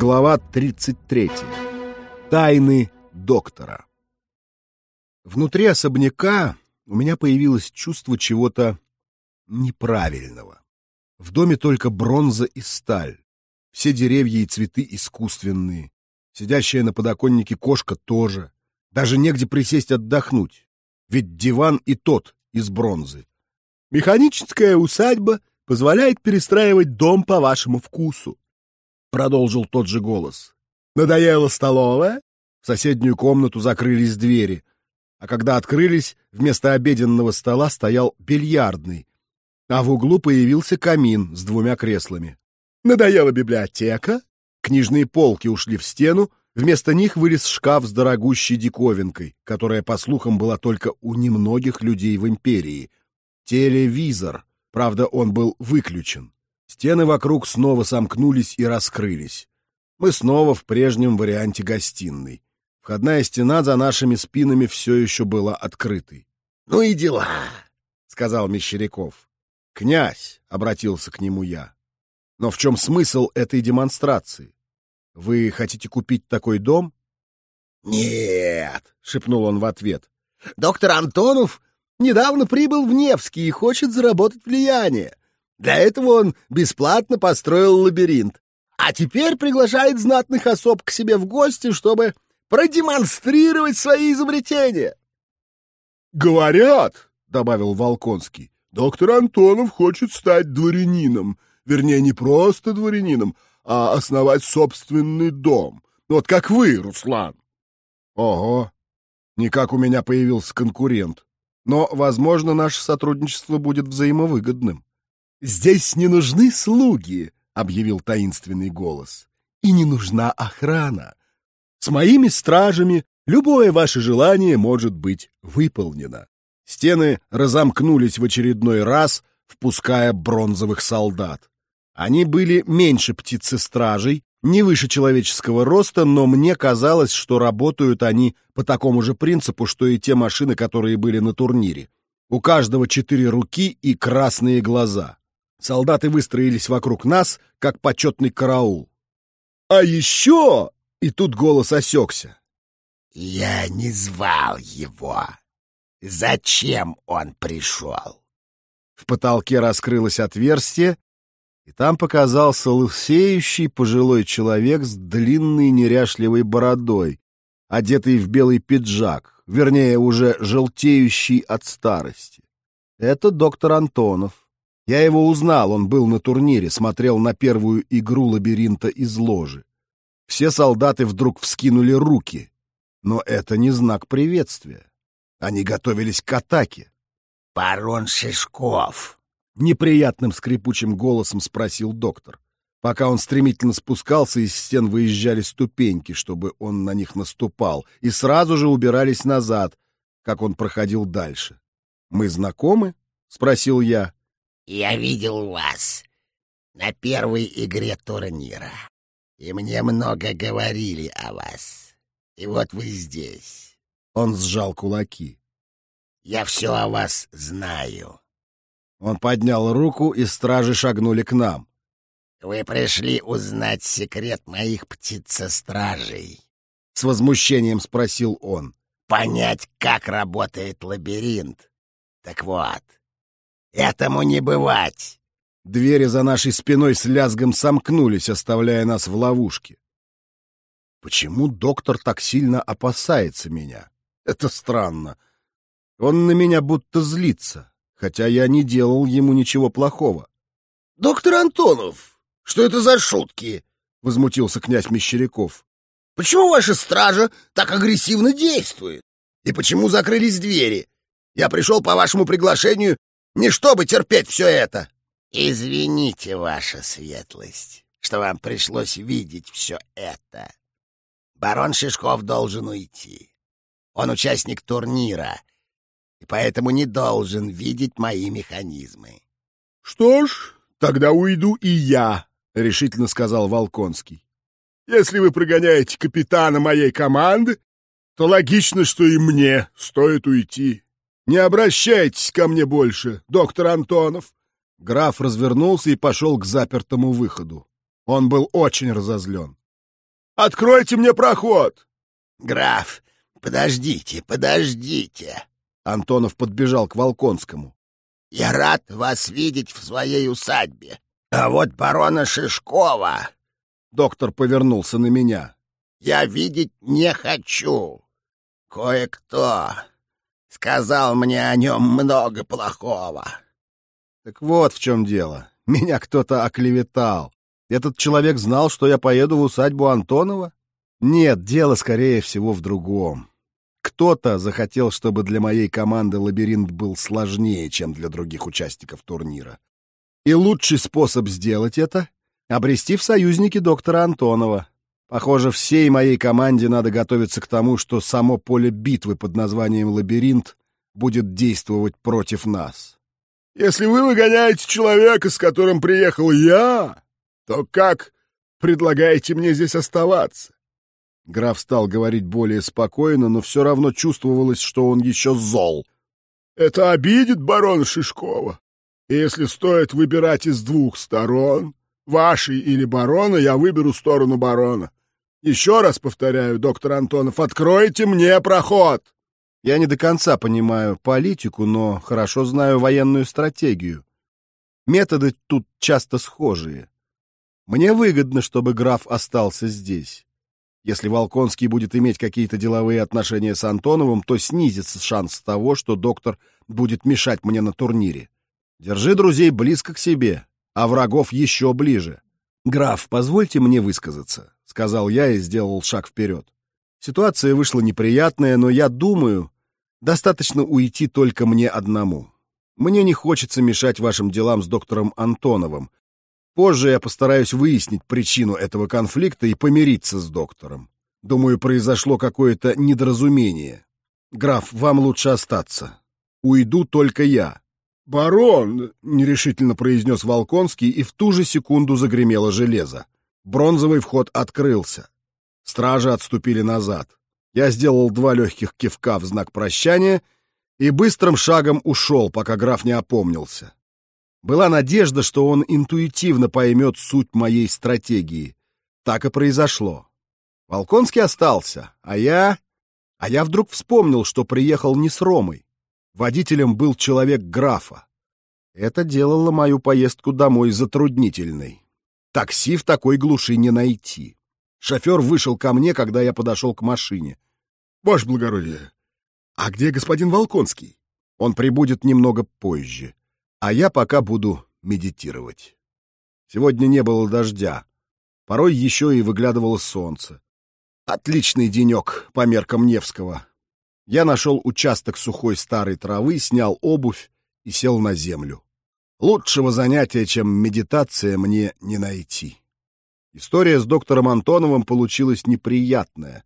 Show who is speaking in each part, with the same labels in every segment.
Speaker 1: Глава 33. Тайны доктора. Внутри особняка у меня появилось чувство чего-то неправильного. В доме только бронза и сталь. Все деревья и цветы искусственные. Сидящая на подоконнике кошка тоже. Даже негде присесть отдохнуть. Ведь диван и тот из бронзы. Механическая усадьба позволяет перестраивать дом по вашему вкусу. Продолжил тот же голос. Надоела столовая? В соседнюю комнату закрылись двери. А когда открылись, вместо обеденного стола стоял бильярдный, а в углу появился камин с двумя креслами. Надоела библиотека? Книжные полки ушли в стену, вместо них вылез шкаф с дорогущей диковинкой, которая, по слухам, была только у немногих людей в империи. Телевизор. Правда, он был выключен. Стены вокруг снова сомкнулись и раскрылись. Мы снова в прежнем варианте гостиной. Входная стена за нашими спинами все еще была открытой. — Ну и дела, — сказал Мещеряков. — Князь, — обратился к нему я. — Но в чем смысл этой демонстрации? Вы хотите купить такой дом? — Нет, — шепнул он в ответ. — Доктор Антонов недавно прибыл в Невский и хочет заработать влияние. Для этого он бесплатно построил лабиринт. А теперь приглашает знатных особ к себе в гости, чтобы продемонстрировать свои изобретения. «Говорят, — добавил Волконский, — доктор Антонов хочет стать дворянином. Вернее, не просто дворянином, а основать собственный дом. Вот как вы, Руслан. Ого, никак у меня появился конкурент. Но, возможно, наше сотрудничество будет взаимовыгодным. «Здесь не нужны слуги», — объявил таинственный голос. «И не нужна охрана. С моими стражами любое ваше желание может быть выполнено». Стены разомкнулись в очередной раз, впуская бронзовых солдат. Они были меньше птицы-стражей, не выше человеческого роста, но мне казалось, что работают они по такому же принципу, что и те машины, которые были на турнире. У каждого четыре руки и красные глаза. Солдаты выстроились вокруг нас, как почетный караул. «А еще...» — и тут голос осекся. «Я не звал его. Зачем он пришел?» В потолке раскрылось отверстие, и там показался лысеющий пожилой человек с длинной неряшливой бородой, одетый в белый пиджак, вернее, уже желтеющий от старости. Это доктор Антонов. Я его узнал, он был на турнире, смотрел на первую игру лабиринта из ложи. Все солдаты вдруг вскинули руки. Но это не знак приветствия. Они готовились к атаке. «Барон Шишков!» — неприятным скрипучим голосом спросил доктор. Пока он стремительно спускался, из стен выезжали ступеньки, чтобы он на них наступал, и сразу же убирались назад, как он проходил дальше. «Мы знакомы?» — спросил я. Я видел вас на первой игре турнира, и мне много говорили о вас. И вот вы здесь. Он сжал кулаки. Я все о вас знаю. Он поднял руку, и стражи шагнули к нам. Вы пришли узнать секрет моих птицестражей. С возмущением спросил он. Понять, как работает лабиринт. Так вот, Этому не бывать!» Двери за нашей спиной с лязгом сомкнулись, оставляя нас в ловушке. Почему доктор так сильно опасается меня? Это странно. Он на меня будто злится, хотя я не делал ему ничего плохого. — Доктор Антонов, что это за шутки? — возмутился князь Мещеряков. — Почему ваша стража так агрессивно действует? И почему закрылись двери? Я пришел по вашему приглашению не чтобы терпеть все это. Извините, ваша светлость, что вам пришлось видеть все это. Барон Шишков должен уйти. Он участник турнира, и поэтому не должен видеть мои механизмы. — Что ж, тогда уйду и я, — решительно сказал Волконский. — Если вы прогоняете капитана моей команды, то логично, что и мне стоит уйти. «Не обращайтесь ко мне больше, доктор Антонов!» Граф развернулся и пошел к запертому выходу. Он был очень разозлен. Откройте мне проход!»
Speaker 2: «Граф, подождите, подождите!»
Speaker 3: Антонов подбежал к Волконскому.
Speaker 2: «Я рад вас видеть в своей усадьбе. А вот барона Шишкова...»
Speaker 3: Доктор повернулся на меня.
Speaker 2: «Я видеть не хочу. Кое-кто сказал мне о нем много плохого».
Speaker 3: Так вот в чем дело. Меня кто-то оклеветал. Этот человек знал, что я поеду в усадьбу Антонова? Нет, дело, скорее всего, в другом. Кто-то захотел, чтобы для моей команды лабиринт был сложнее, чем для других участников турнира. И лучший способ сделать это — обрести в союзники доктора Антонова. Похоже, всей моей команде надо готовиться к тому, что само поле битвы под названием «Лабиринт» будет действовать против нас.
Speaker 1: Если вы выгоняете человека, с которым приехал я, то как предлагаете мне здесь оставаться?
Speaker 3: Граф стал говорить более спокойно, но все равно чувствовалось, что он еще зол.
Speaker 1: Это обидит барона Шишкова. И если стоит выбирать из двух сторон, вашей или барона, я выберу сторону барона. Еще раз повторяю, доктор Антонов, откройте мне проход.
Speaker 3: Я не до конца понимаю политику, но хорошо знаю военную стратегию. Методы тут часто схожие. Мне выгодно, чтобы граф остался здесь. Если Волконский будет иметь какие-то деловые отношения с Антоновым, то снизится шанс того, что доктор будет мешать мне на турнире. Держи друзей близко к себе, а врагов еще ближе. «Граф, позвольте мне высказаться», — сказал я и сделал шаг вперед. Ситуация вышла неприятная, но я думаю, достаточно уйти только мне одному. Мне не хочется мешать вашим делам с доктором Антоновым, Позже я постараюсь выяснить причину этого конфликта и помириться с доктором. Думаю, произошло какое-то недоразумение. Граф, вам лучше остаться. Уйду только я.
Speaker 1: «Барон!»
Speaker 3: — нерешительно произнес Волконский, и в ту же секунду загремело железо. Бронзовый вход открылся. Стражи отступили назад. Я сделал два легких кивка в знак прощания и быстрым шагом ушел, пока граф не опомнился. Была надежда, что он интуитивно поймет суть моей стратегии. Так и произошло. Волконский остался, а я... А я вдруг вспомнил, что приехал не с Ромой. Водителем был человек графа. Это делало мою поездку домой затруднительной. Такси в такой глуши не найти. Шофер вышел ко мне, когда я подошел к машине.
Speaker 1: — Ваше благородие, а где господин Волконский?
Speaker 3: Он прибудет немного позже а я пока буду медитировать. Сегодня не было дождя. Порой еще и выглядывало солнце. Отличный денек по меркам Невского. Я нашел участок сухой старой травы, снял обувь и сел на землю. Лучшего занятия, чем медитация, мне не найти. История с доктором Антоновым получилась неприятная,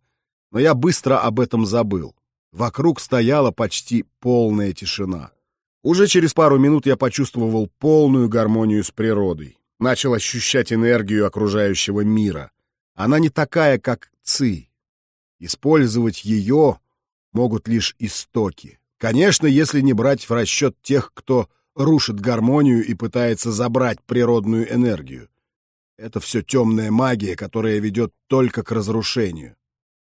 Speaker 3: но я быстро об этом забыл. Вокруг стояла почти полная тишина. Уже через пару минут я почувствовал полную гармонию с природой. Начал ощущать энергию окружающего мира. Она не такая, как ци. Использовать ее могут лишь истоки. Конечно, если не брать в расчет тех, кто рушит гармонию и пытается забрать природную энергию. Это все темная магия, которая ведет только к разрушению.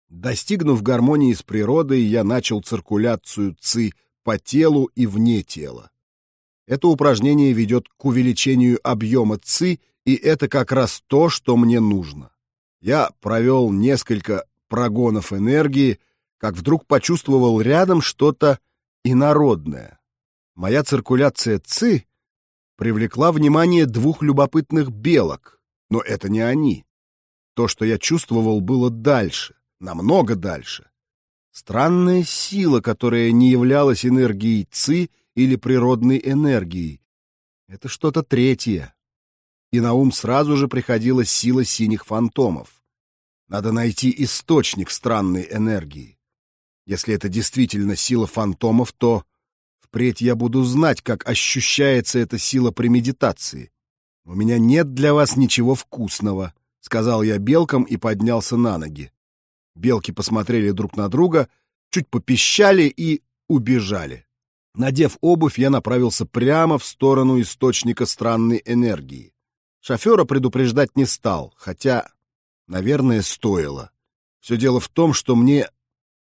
Speaker 3: Достигнув гармонии с природой, я начал циркуляцию ци по телу и вне тела. Это упражнение ведет к увеличению объема ЦИ, и это как раз то, что мне нужно. Я провел несколько прогонов энергии, как вдруг почувствовал рядом что-то инородное. Моя циркуляция ЦИ привлекла внимание двух любопытных белок, но это не они. То, что я чувствовал, было дальше, намного дальше. Странная сила, которая не являлась энергией ЦИ или природной энергией. Это что-то третье. И на ум сразу же приходила сила синих фантомов. Надо найти источник странной энергии. Если это действительно сила фантомов, то впредь я буду знать, как ощущается эта сила при медитации. У меня нет для вас ничего вкусного, — сказал я белкам и поднялся на ноги. Белки посмотрели друг на друга, чуть попищали и убежали. Надев обувь, я направился прямо в сторону источника странной энергии. Шофера предупреждать не стал, хотя Наверное, стоило. Все дело в том, что мне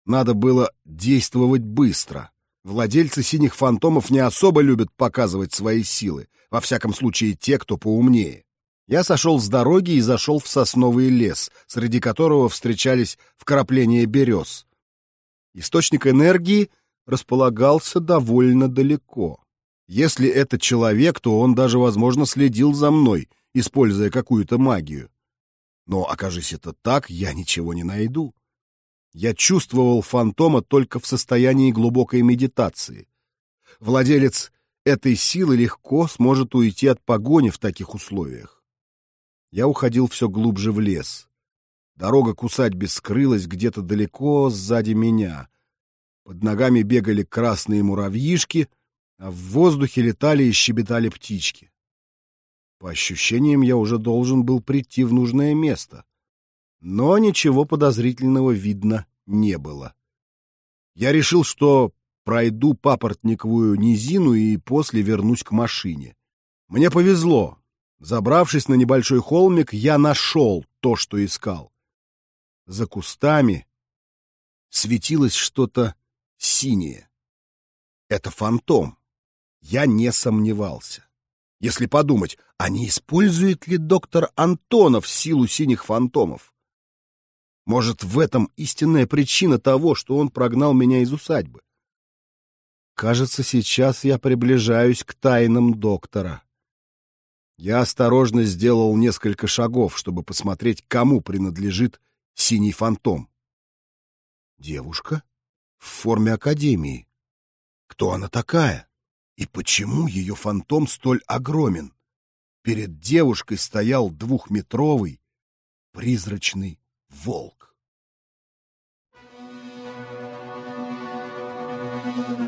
Speaker 3: надо было действовать быстро. Владельцы синих фантомов не особо любят показывать свои силы, во всяком случае те, кто поумнее. Я сошел с дороги и зашел в сосновый лес, среди которого встречались вкрапления берез. Источник энергии располагался довольно далеко. Если это человек, то он даже, возможно, следил за мной, используя какую-то магию. Но, окажись это так, я ничего не найду. Я чувствовал фантома только в состоянии глубокой медитации. Владелец этой силы легко сможет уйти от погони в таких условиях. Я уходил все глубже в лес. Дорога к усадьбе скрылась где-то далеко сзади меня. Под ногами бегали красные муравьишки, а в воздухе летали и щебетали птички. По ощущениям, я уже должен был прийти в нужное место. Но ничего подозрительного видно не было. Я решил, что пройду папоротниковую низину и после вернусь к машине. Мне повезло. Забравшись на небольшой холмик, я нашел то, что искал. За кустами светилось что-то синее. Это фантом. Я не сомневался. Если подумать, а не использует ли доктор Антонов силу синих фантомов? Может, в этом истинная причина того, что он прогнал меня из усадьбы? Кажется, сейчас я приближаюсь к тайнам доктора. Я осторожно сделал несколько шагов, чтобы посмотреть, кому принадлежит синий фантом. Девушка в форме академии. Кто она такая? И почему ее фантом столь огромен? Перед девушкой стоял двухметровый призрачный волк. Thank you.